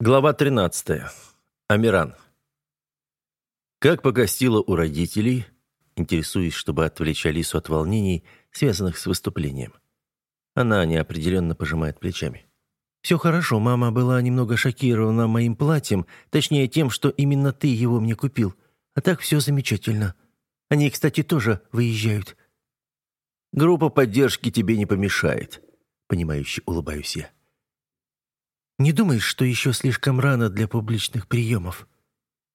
Глава 13. Амиран. Как погостила у родителей, интересуясь, чтобы отвлечь Алису от волнений, связанных с выступлением. Она неопределенно пожимает плечами. «Все хорошо, мама была немного шокирована моим платьем, точнее тем, что именно ты его мне купил. А так все замечательно. Они, кстати, тоже выезжают». «Группа поддержки тебе не помешает», — понимающе улыбаюсь я. Не думаешь, что еще слишком рано для публичных приемов?»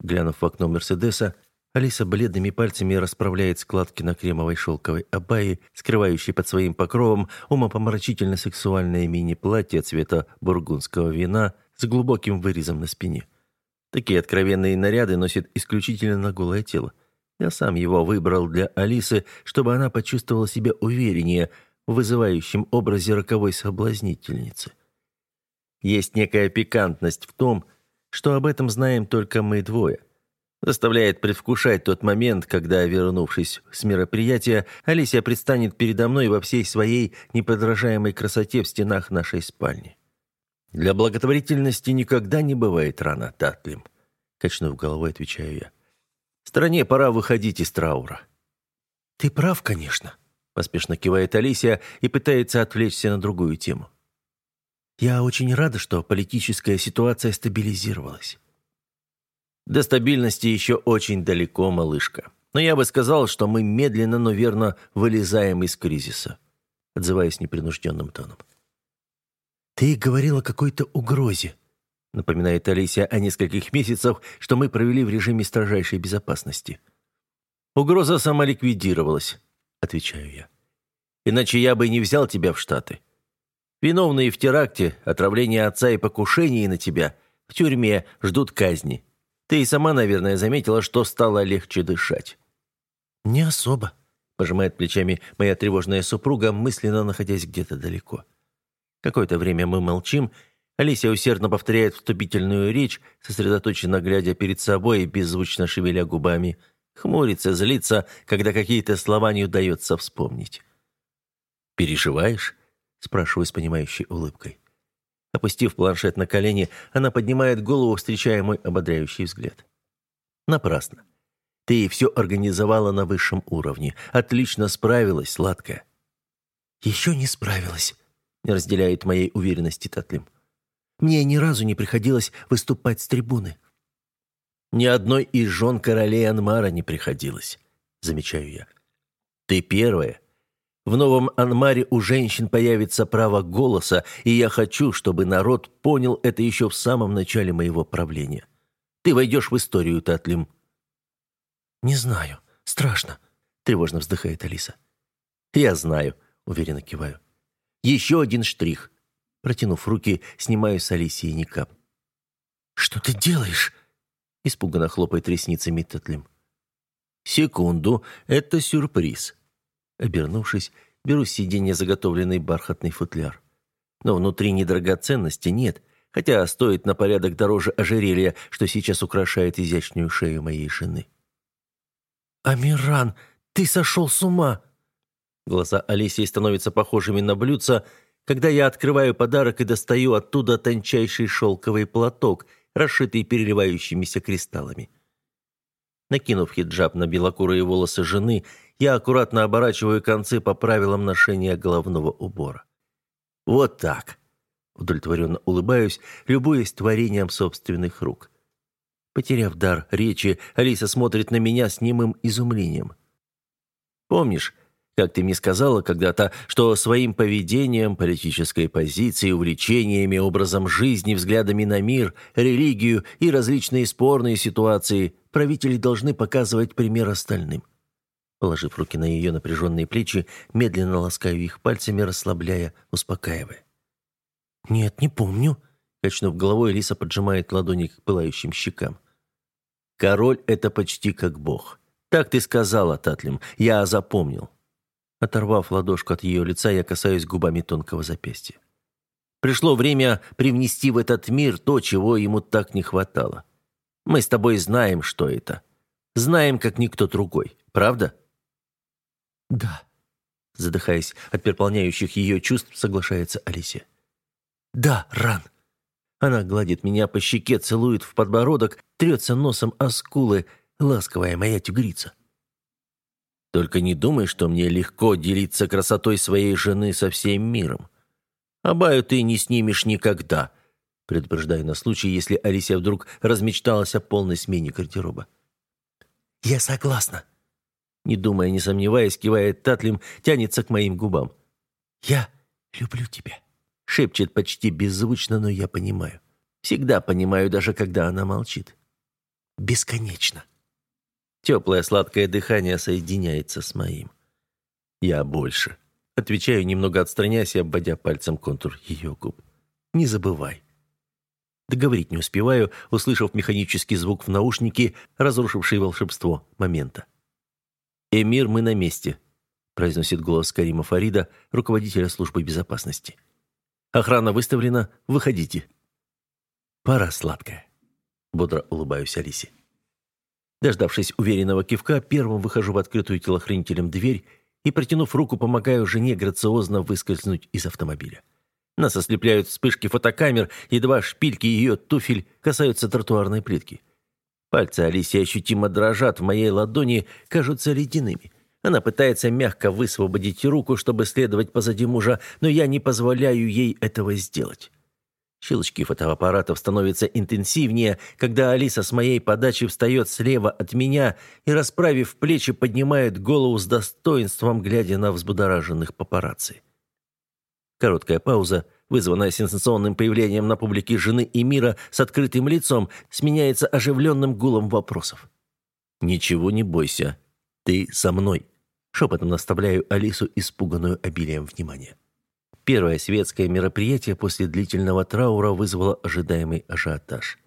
Глянув в окно Мерседеса, Алиса бледными пальцами расправляет складки на кремовой шелковой абайи, скрывающей под своим покровом умопомрачительно сексуальное мини-платье цвета бургундского вина с глубоким вырезом на спине. Такие откровенные наряды носит исключительно на голое тело. Я сам его выбрал для Алисы, чтобы она почувствовала себя увереннее в вызывающем образе роковой соблазнительницы. Есть некая пикантность в том, что об этом знаем только мы двое. Заставляет предвкушать тот момент, когда, вернувшись с мероприятия, Алисия предстанет передо мной во всей своей неподражаемой красоте в стенах нашей спальни. Для благотворительности никогда не бывает рано, Татлим. Качнув головой, отвечаю я. Стране пора выходить из траура. Ты прав, конечно, поспешно кивает Алисия и пытается отвлечься на другую тему. Я очень рада, что политическая ситуация стабилизировалась. До стабильности еще очень далеко, малышка. Но я бы сказал, что мы медленно, но верно вылезаем из кризиса, отзываясь непринужденным тоном. «Ты говорил о какой-то угрозе», — напоминает Алисия о нескольких месяцах, что мы провели в режиме строжайшей безопасности. «Угроза самоликвидировалась», — отвечаю я. «Иначе я бы не взял тебя в Штаты. Виновные в теракте, отравлении отца и покушении на тебя в тюрьме ждут казни. Ты и сама, наверное, заметила, что стало легче дышать». «Не особо», – пожимает плечами моя тревожная супруга, мысленно находясь где-то далеко. Какое-то время мы молчим. Алисия усердно повторяет вступительную речь, сосредоточенно глядя перед собой и беззвучно шевеля губами. Хмурится, злится, когда какие-то слова не удается вспомнить. «Переживаешь?» Спрашиваю с понимающей улыбкой. Опустив планшет на колени, она поднимает голову, встречая мой ободряющий взгляд. Напрасно. Ты все организовала на высшем уровне. Отлично справилась, сладкая. Еще не справилась, не разделяет моей уверенности Татлим. Мне ни разу не приходилось выступать с трибуны. Ни одной из жен королей Анмара не приходилось, замечаю я. Ты первая, в новом Анмаре у женщин появится право голоса, и я хочу, чтобы народ понял это еще в самом начале моего правления. Ты войдешь в историю, Татлим». «Не знаю. Страшно», — тревожно вздыхает Алиса. «Я знаю», — уверенно киваю. «Еще один штрих». Протянув руки, снимаю с Алисии никап. «Что ты делаешь?» — испуганно хлопает ресницами Татлим. «Секунду, это сюрприз», Обернувшись, беру с сиденья заготовленный бархатный футляр. Но внутри ни драгоценности нет, хотя стоит на порядок дороже ожерелья, что сейчас украшает изящную шею моей жены. «Амиран, ты сошел с ума!» Глаза Алисии становятся похожими на блюдца, когда я открываю подарок и достаю оттуда тончайший шелковый платок, расшитый переливающимися кристаллами. Накинув хиджаб на белокурые волосы жены, я аккуратно оборачиваю концы по правилам ношения головного убора. Вот так. Удовлетворенно улыбаюсь, любуясь творением собственных рук. Потеряв дар речи, Алиса смотрит на меня с немым изумлением. «Помнишь, как ты мне сказала когда-то, что своим поведением, политической позицией, увлечениями, образом жизни, взглядами на мир, религию и различные спорные ситуации правители должны показывать пример остальным?» Положив руки на ее напряженные плечи, медленно ласкаю их пальцами, расслабляя, успокаивая. «Нет, не помню», — качнув головой, Лиса поджимает ладони к пылающим щекам. «Король — это почти как бог. Так ты сказала, Татлим, я запомнил». Оторвав ладошку от ее лица, я касаюсь губами тонкого запястья. Пришло время привнести в этот мир то, чего ему так не хватало. Мы с тобой знаем, что это. Знаем, как никто другой. Правда? «Да», — задыхаясь от переполняющих ее чувств, соглашается Алисия. «Да, Ран. Она гладит меня по щеке, целует в подбородок, трется носом о скулы, ласковая моя тигрица. Только не думай, что мне легко делиться красотой своей жены со всем миром. Абаю ты не снимешь никогда, предупреждаю на случай, если Алисия вдруг размечталась о полной смене гардероба. «Я согласна», не думая, не сомневаясь, кивает Татлим, тянется к моим губам. «Я люблю тебя», — шепчет почти беззвучно, но я понимаю. Всегда понимаю, даже когда она молчит. «Бесконечно». Теплое сладкое дыхание соединяется с моим. «Я больше», — отвечаю, немного отстраняясь и обводя пальцем контур ее губ. «Не забывай». Договорить не успеваю, услышав механический звук в наушнике, разрушивший волшебство момента. «Эмир, мы на месте», – произносит голос Карима Фарида, руководителя службы безопасности. «Охрана выставлена. Выходите». «Пора, сладкая», – бодро улыбаюсь Алисе. Дождавшись уверенного кивка, первым выхожу в открытую телохранителем дверь и, протянув руку, помогаю жене грациозно выскользнуть из автомобиля. Нас ослепляют вспышки фотокамер, едва шпильки ее туфель касаются тротуарной плитки. Пальцы Алисии ощутимо дрожат в моей ладони, кажутся ледяными. Она пытается мягко высвободить руку, чтобы следовать позади мужа, но я не позволяю ей этого сделать. Щелчки фотоаппаратов становятся интенсивнее, когда Алиса с моей подачи встает слева от меня и, расправив плечи, поднимает голову с достоинством, глядя на взбудораженных папарацци. Короткая пауза — вызванная сенсационным появлением на публике жены и мира с открытым лицом, сменяется оживленным гулом вопросов. «Ничего не бойся. Ты со мной», — шепотом наставляю Алису, испуганную обилием внимания. Первое светское мероприятие после длительного траура вызвало ожидаемый ажиотаж.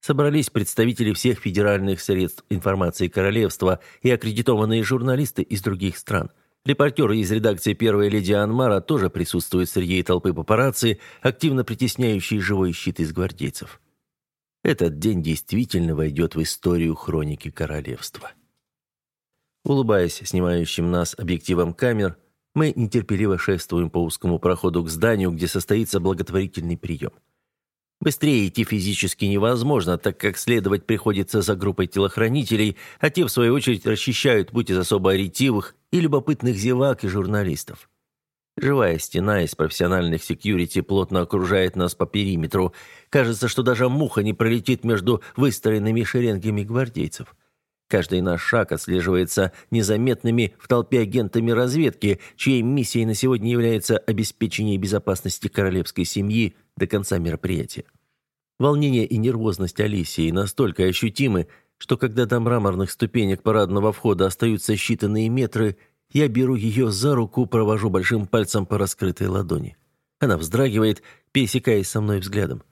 Собрались представители всех федеральных средств информации королевства и аккредитованные журналисты из других стран – Репортеры из редакции «Первой леди Анмара» тоже присутствуют среди толпы папарацци, активно притесняющей живой щит из гвардейцев. Этот день действительно войдет в историю хроники королевства. Улыбаясь снимающим нас объективом камер, мы нетерпеливо шествуем по узкому проходу к зданию, где состоится благотворительный прием. Быстрее идти физически невозможно, так как следовать приходится за группой телохранителей, а те, в свою очередь, расчищают путь из особо ретивых и любопытных зевак и журналистов. Живая стена из профессиональных секьюрити плотно окружает нас по периметру. Кажется, что даже муха не пролетит между выстроенными шеренгами гвардейцев. Каждый наш шаг отслеживается незаметными в толпе агентами разведки, чьей миссией на сегодня является обеспечение безопасности королевской семьи до конца мероприятия. Волнение и нервозность Алисии настолько ощутимы, что когда до мраморных ступенек парадного входа остаются считанные метры, я беру ее за руку, провожу большим пальцем по раскрытой ладони. Она вздрагивает, пересекаясь со мной взглядом.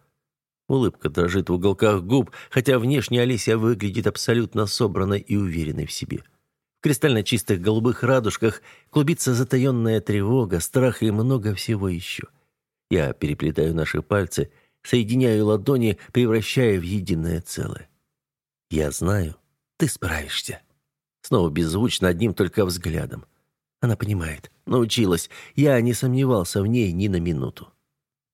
Улыбка дрожит в уголках губ, хотя внешне Алисия выглядит абсолютно собранной и уверенной в себе. В кристально чистых голубых радужках клубится затаенная тревога, страх и много всего еще. Я переплетаю наши пальцы – соединяю ладони, превращая в единое целое. «Я знаю, ты справишься». Снова беззвучно, одним только взглядом. Она понимает, научилась, я не сомневался в ней ни на минуту.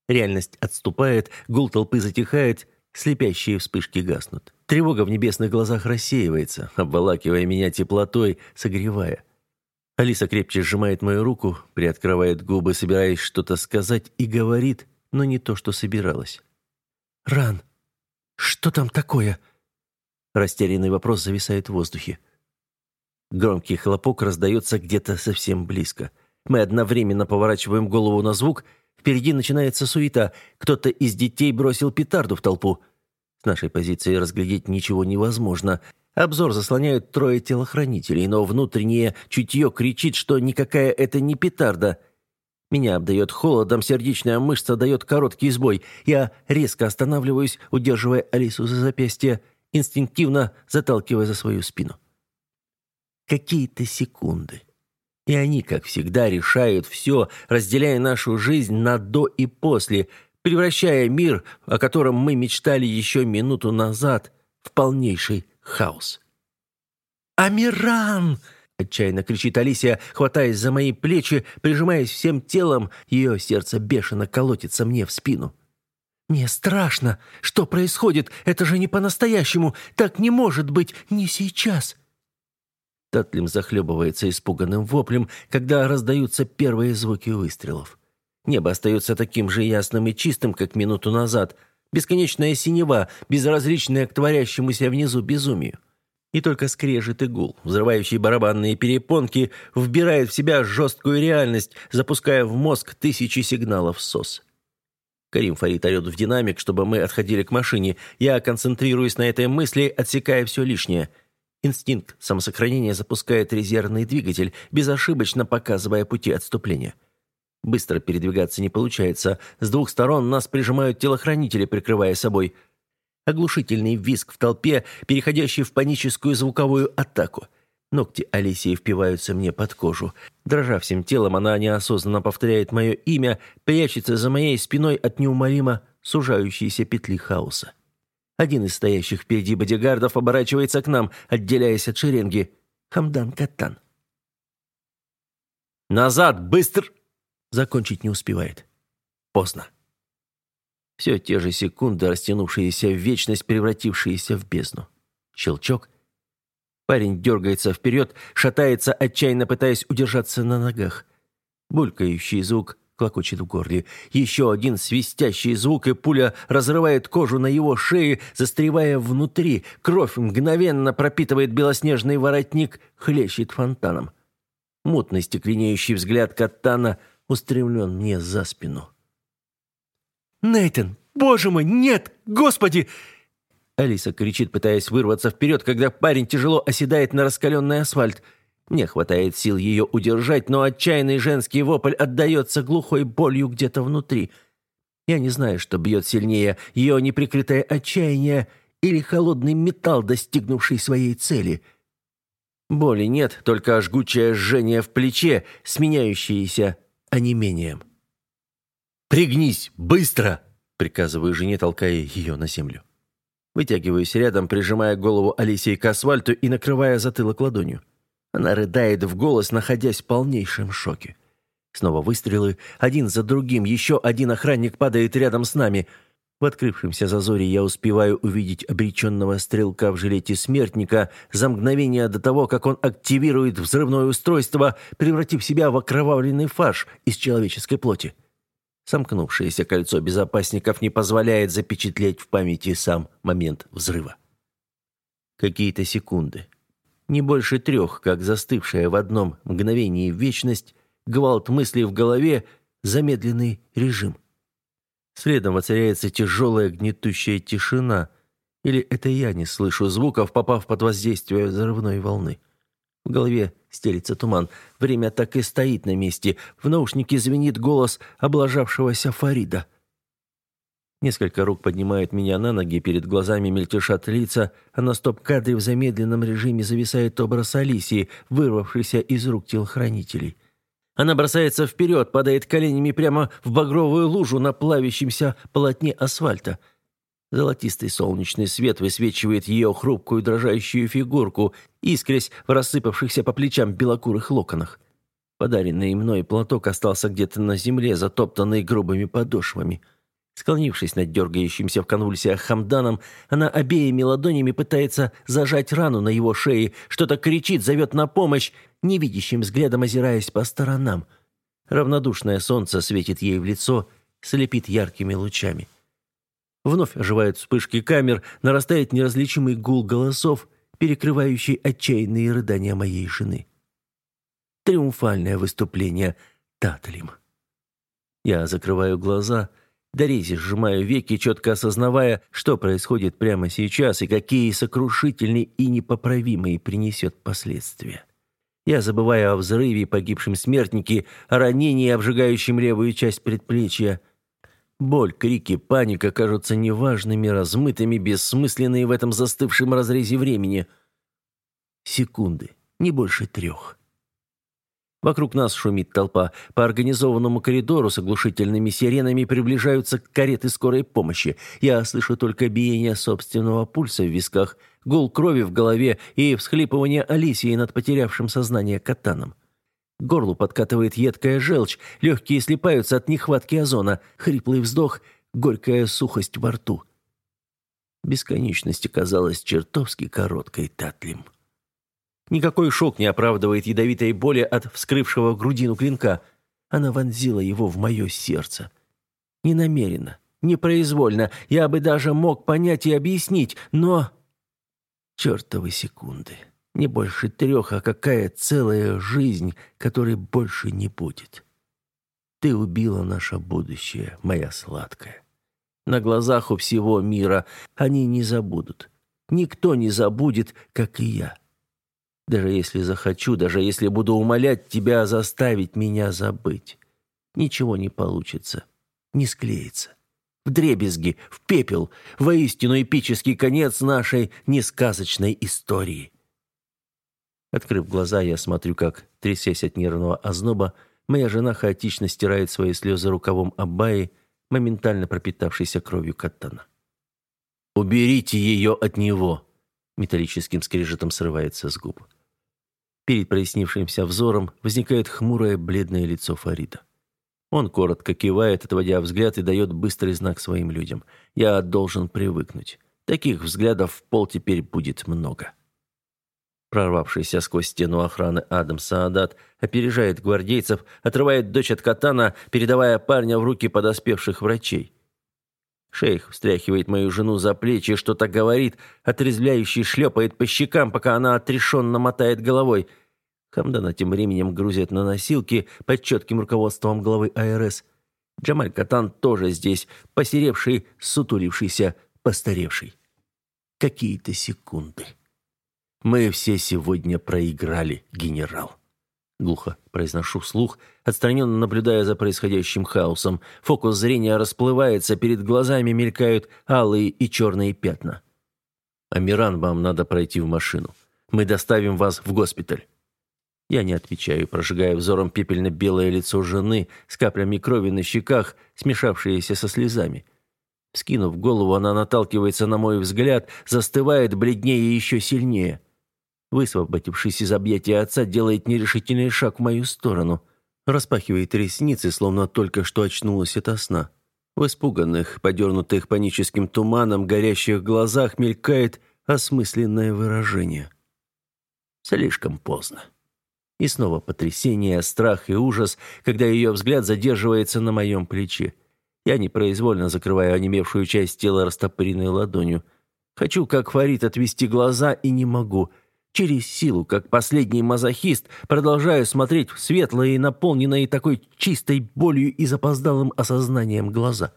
Реальность отступает, гул толпы затихает, слепящие вспышки гаснут. Тревога в небесных глазах рассеивается, обволакивая меня теплотой, согревая. Алиса крепче сжимает мою руку, приоткрывает губы, собираясь что-то сказать, и говорит – но не то, что собиралась. «Ран, что там такое?» Растерянный вопрос зависает в воздухе. Громкий хлопок раздается где-то совсем близко. Мы одновременно поворачиваем голову на звук. Впереди начинается суета. Кто-то из детей бросил петарду в толпу. С нашей позиции разглядеть ничего невозможно. Обзор заслоняют трое телохранителей, но внутреннее чутье кричит, что никакая это не петарда. Меня обдает холодом, сердечная мышца дает короткий сбой. Я резко останавливаюсь, удерживая Алису за запястье, инстинктивно заталкивая за свою спину. Какие-то секунды. И они, как всегда, решают все, разделяя нашу жизнь на «до» и «после», превращая мир, о котором мы мечтали еще минуту назад, в полнейший хаос. «Амиран!» Отчаянно кричит Алисия, хватаясь за мои плечи, прижимаясь всем телом, ее сердце бешено колотится мне в спину. «Мне страшно. Что происходит? Это же не по-настоящему. Так не может быть. Не сейчас». Татлим захлебывается испуганным воплем, когда раздаются первые звуки выстрелов. Небо остается таким же ясным и чистым, как минуту назад. Бесконечная синева, безразличная к творящемуся внизу безумию. И только скрежет и гул, взрывающий барабанные перепонки, вбирает в себя жесткую реальность, запуская в мозг тысячи сигналов СОС. Карим Фарид орет в динамик, чтобы мы отходили к машине. Я концентрируюсь на этой мысли, отсекая все лишнее. Инстинкт самосохранения запускает резервный двигатель, безошибочно показывая пути отступления. Быстро передвигаться не получается. С двух сторон нас прижимают телохранители, прикрывая собой – Оглушительный визг в толпе, переходящий в паническую звуковую атаку. Ногти Алисии впиваются мне под кожу. Дрожа всем телом, она неосознанно повторяет мое имя, прячется за моей спиной от неумолимо сужающейся петли хаоса. Один из стоящих впереди бодигардов оборачивается к нам, отделяясь от шеренги. Хамдан Каттан. «Назад, быстро!» Закончить не успевает. Поздно. Все те же секунды, растянувшиеся в вечность, превратившиеся в бездну. Щелчок. Парень дергается вперед, шатается, отчаянно пытаясь удержаться на ногах. Булькающий звук клокочет в горле. Еще один свистящий звук, и пуля разрывает кожу на его шее, застревая внутри. Кровь мгновенно пропитывает белоснежный воротник, хлещет фонтаном. Мутный стекленеющий взгляд Катана устремлен мне за спину. «Нейтан! Боже мой, нет! Господи!» Алиса кричит, пытаясь вырваться вперед, когда парень тяжело оседает на раскаленный асфальт. Мне хватает сил ее удержать, но отчаянный женский вопль отдается глухой болью где-то внутри. Я не знаю, что бьет сильнее, ее неприкрытое отчаяние или холодный металл, достигнувший своей цели. Боли нет, только жгучее жжение в плече, сменяющееся онемением. «Пригнись! Быстро!» — приказываю жене, толкая ее на землю. Вытягиваюсь рядом, прижимая голову Алисии к асфальту и накрывая затылок ладонью. Она рыдает в голос, находясь в полнейшем шоке. Снова выстрелы, один за другим, еще один охранник падает рядом с нами. В открывшемся зазоре я успеваю увидеть обреченного стрелка в жилете смертника за мгновение до того, как он активирует взрывное устройство, превратив себя в окровавленный фарш из человеческой плоти. Сомкнувшееся кольцо безопасников не позволяет запечатлеть в памяти сам момент взрыва. Какие-то секунды. Не больше трех, как застывшая в одном мгновении вечность, гвалт мыслей в голове, замедленный режим. Следом воцаряется тяжелая гнетущая тишина. Или это я не слышу звуков, попав под воздействие взрывной волны. В голове стелится туман. Время так и стоит на месте. В наушнике звенит голос облажавшегося Фарида. Несколько рук поднимают меня на ноги, перед глазами мельтешат лица, а на стоп-кадре в замедленном режиме зависает образ Алисии, вырвавшийся из рук телохранителей. Она бросается вперед, падает коленями прямо в багровую лужу на плавящемся полотне асфальта – Золотистый солнечный свет высвечивает ее хрупкую дрожащую фигурку, искрясь в рассыпавшихся по плечам белокурых локонах. Подаренный мной платок остался где-то на земле, затоптанный грубыми подошвами. Склонившись над дергающимся в конвульсиях Хамданом, она обеими ладонями пытается зажать рану на его шее, что-то кричит, зовет на помощь, невидящим взглядом озираясь по сторонам. Равнодушное солнце светит ей в лицо, слепит яркими лучами. Вновь оживают вспышки камер, нарастает неразличимый гул голосов, перекрывающий отчаянные рыдания моей жены. Триумфальное выступление Татлим. Я закрываю глаза, дорези сжимаю веки, четко осознавая, что происходит прямо сейчас и какие сокрушительные и непоправимые принесет последствия. Я забываю о взрыве, погибшем смертнике, о ранении, обжигающем левую часть предплечья, Боль, крики, паника кажутся неважными, размытыми, бессмысленными в этом застывшем разрезе времени. Секунды, не больше трех. Вокруг нас шумит толпа. По организованному коридору с оглушительными сиренами приближаются кареты скорой помощи. Я слышу только биение собственного пульса в висках, гул крови в голове и всхлипывание Алисии над потерявшим сознание катаном. Горлу подкатывает едкая желчь, легкие слипаются от нехватки озона, хриплый вздох, горькая сухость во рту. Бесконечность оказалась чертовски короткой, Татлим. Никакой шок не оправдывает ядовитой боли от вскрывшего грудину клинка. Она вонзила его в мое сердце. Не намеренно, непроизвольно. Я бы даже мог понять и объяснить, но... Чертовы секунды. Не больше трех, а какая целая жизнь, которой больше не будет. Ты убила наше будущее, моя сладкая. На глазах у всего мира они не забудут. Никто не забудет, как и я. Даже если захочу, даже если буду умолять тебя заставить меня забыть. Ничего не получится, не склеится. В дребезги, в пепел, воистину эпический конец нашей несказочной истории. Открыв глаза, я смотрю, как, трясясь от нервного озноба, моя жена хаотично стирает свои слезы рукавом Аббаи, моментально пропитавшейся кровью Каттана. «Уберите ее от него!» Металлическим скрежетом срывается с губ. Перед прояснившимся взором возникает хмурое бледное лицо Фарида. Он коротко кивает, отводя взгляд, и дает быстрый знак своим людям. «Я должен привыкнуть. Таких взглядов в пол теперь будет много». Прорвавшийся сквозь стену охраны Адам Саадат опережает гвардейцев, отрывает дочь от катана, передавая парня в руки подоспевших врачей. Шейх встряхивает мою жену за плечи, что-то говорит, отрезвляющий шлепает по щекам, пока она отрешенно мотает головой. Хамдана тем временем грузят на носилки под четким руководством главы АРС. Джамаль Катан тоже здесь, посеревший, сутулившийся, постаревший. Какие-то секунды. Мы все сегодня проиграли, генерал. Глухо произношу вслух, отстраненно наблюдая за происходящим хаосом. Фокус зрения расплывается, перед глазами мелькают алые и черные пятна. «Амиран, вам надо пройти в машину. Мы доставим вас в госпиталь». Я не отвечаю, прожигая взором пепельно-белое лицо жены с каплями крови на щеках, смешавшиеся со слезами. Скинув голову, она наталкивается на мой взгляд, застывает бледнее еще сильнее. Высвободившись из объятия отца, делает нерешительный шаг в мою сторону. Распахивает ресницы, словно только что очнулась ото сна. В испуганных, подернутых паническим туманом, горящих глазах мелькает осмысленное выражение. Слишком поздно. И снова потрясение, страх и ужас, когда ее взгляд задерживается на моем плече. Я непроизвольно закрываю онемевшую часть тела растопыренной ладонью. Хочу, как Фарид, отвести глаза, и не могу — Через силу, как последний мазохист, продолжаю смотреть в светлые наполненные такой чистой болью и запоздалым осознанием глаза.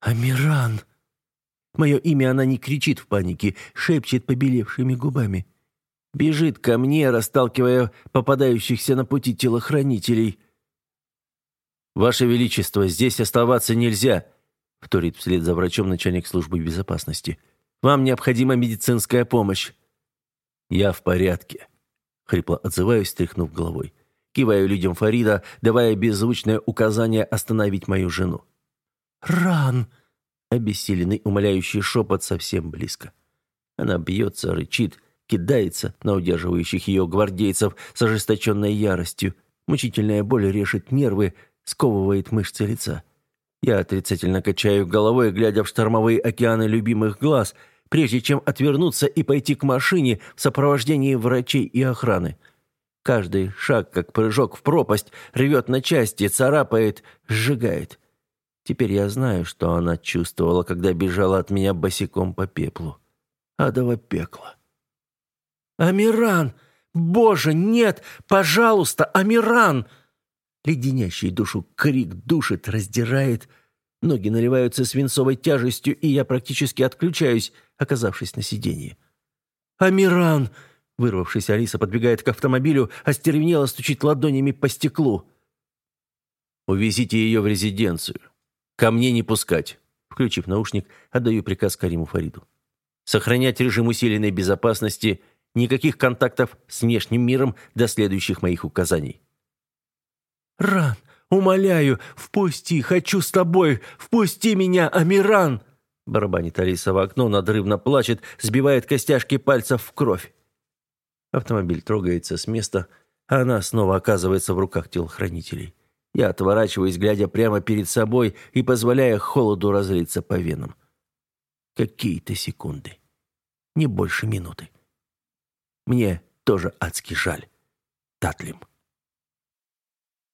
«Амиран!» Мое имя она не кричит в панике, шепчет побелевшими губами. Бежит ко мне, расталкивая попадающихся на пути телохранителей. «Ваше Величество, здесь оставаться нельзя», — вторит вслед за врачом начальник службы безопасности. «Вам необходима медицинская помощь». «Я в порядке», — хрипло отзываюсь, стряхнув головой. Киваю людям Фарида, давая беззвучное указание остановить мою жену. «Ран!» — обессиленный умоляющий шепот совсем близко. Она бьется, рычит, кидается на удерживающих ее гвардейцев с ожесточенной яростью. Мучительная боль режет нервы, сковывает мышцы лица. Я отрицательно качаю головой, глядя в штормовые океаны любимых глаз — прежде чем отвернуться и пойти к машине в сопровождении врачей и охраны. Каждый шаг, как прыжок в пропасть, рвет на части, царапает, сжигает. Теперь я знаю, что она чувствовала, когда бежала от меня босиком по пеплу. Адово пекло. «Амиран! Боже, нет! Пожалуйста, Амиран!» Леденящий душу крик душит, раздирает, Ноги наливаются свинцовой тяжестью, и я практически отключаюсь, оказавшись на сиденье. «Амиран!» Вырвавшись, Алиса подбегает к автомобилю, остервенело стучит ладонями по стеклу. «Увезите ее в резиденцию. Ко мне не пускать». Включив наушник, отдаю приказ Кариму Фариду. «Сохранять режим усиленной безопасности, никаких контактов с внешним миром до следующих моих указаний». «Ран, Умоляю, впусти, хочу с тобой, впусти меня, Амиран!» Барабанит Алиса в окно, надрывно плачет, сбивает костяшки пальцев в кровь. Автомобиль трогается с места, а она снова оказывается в руках телохранителей. Я отворачиваюсь, глядя прямо перед собой и позволяя холоду разлиться по венам. Какие-то секунды. Не больше минуты. Мне тоже адски жаль. Татлим.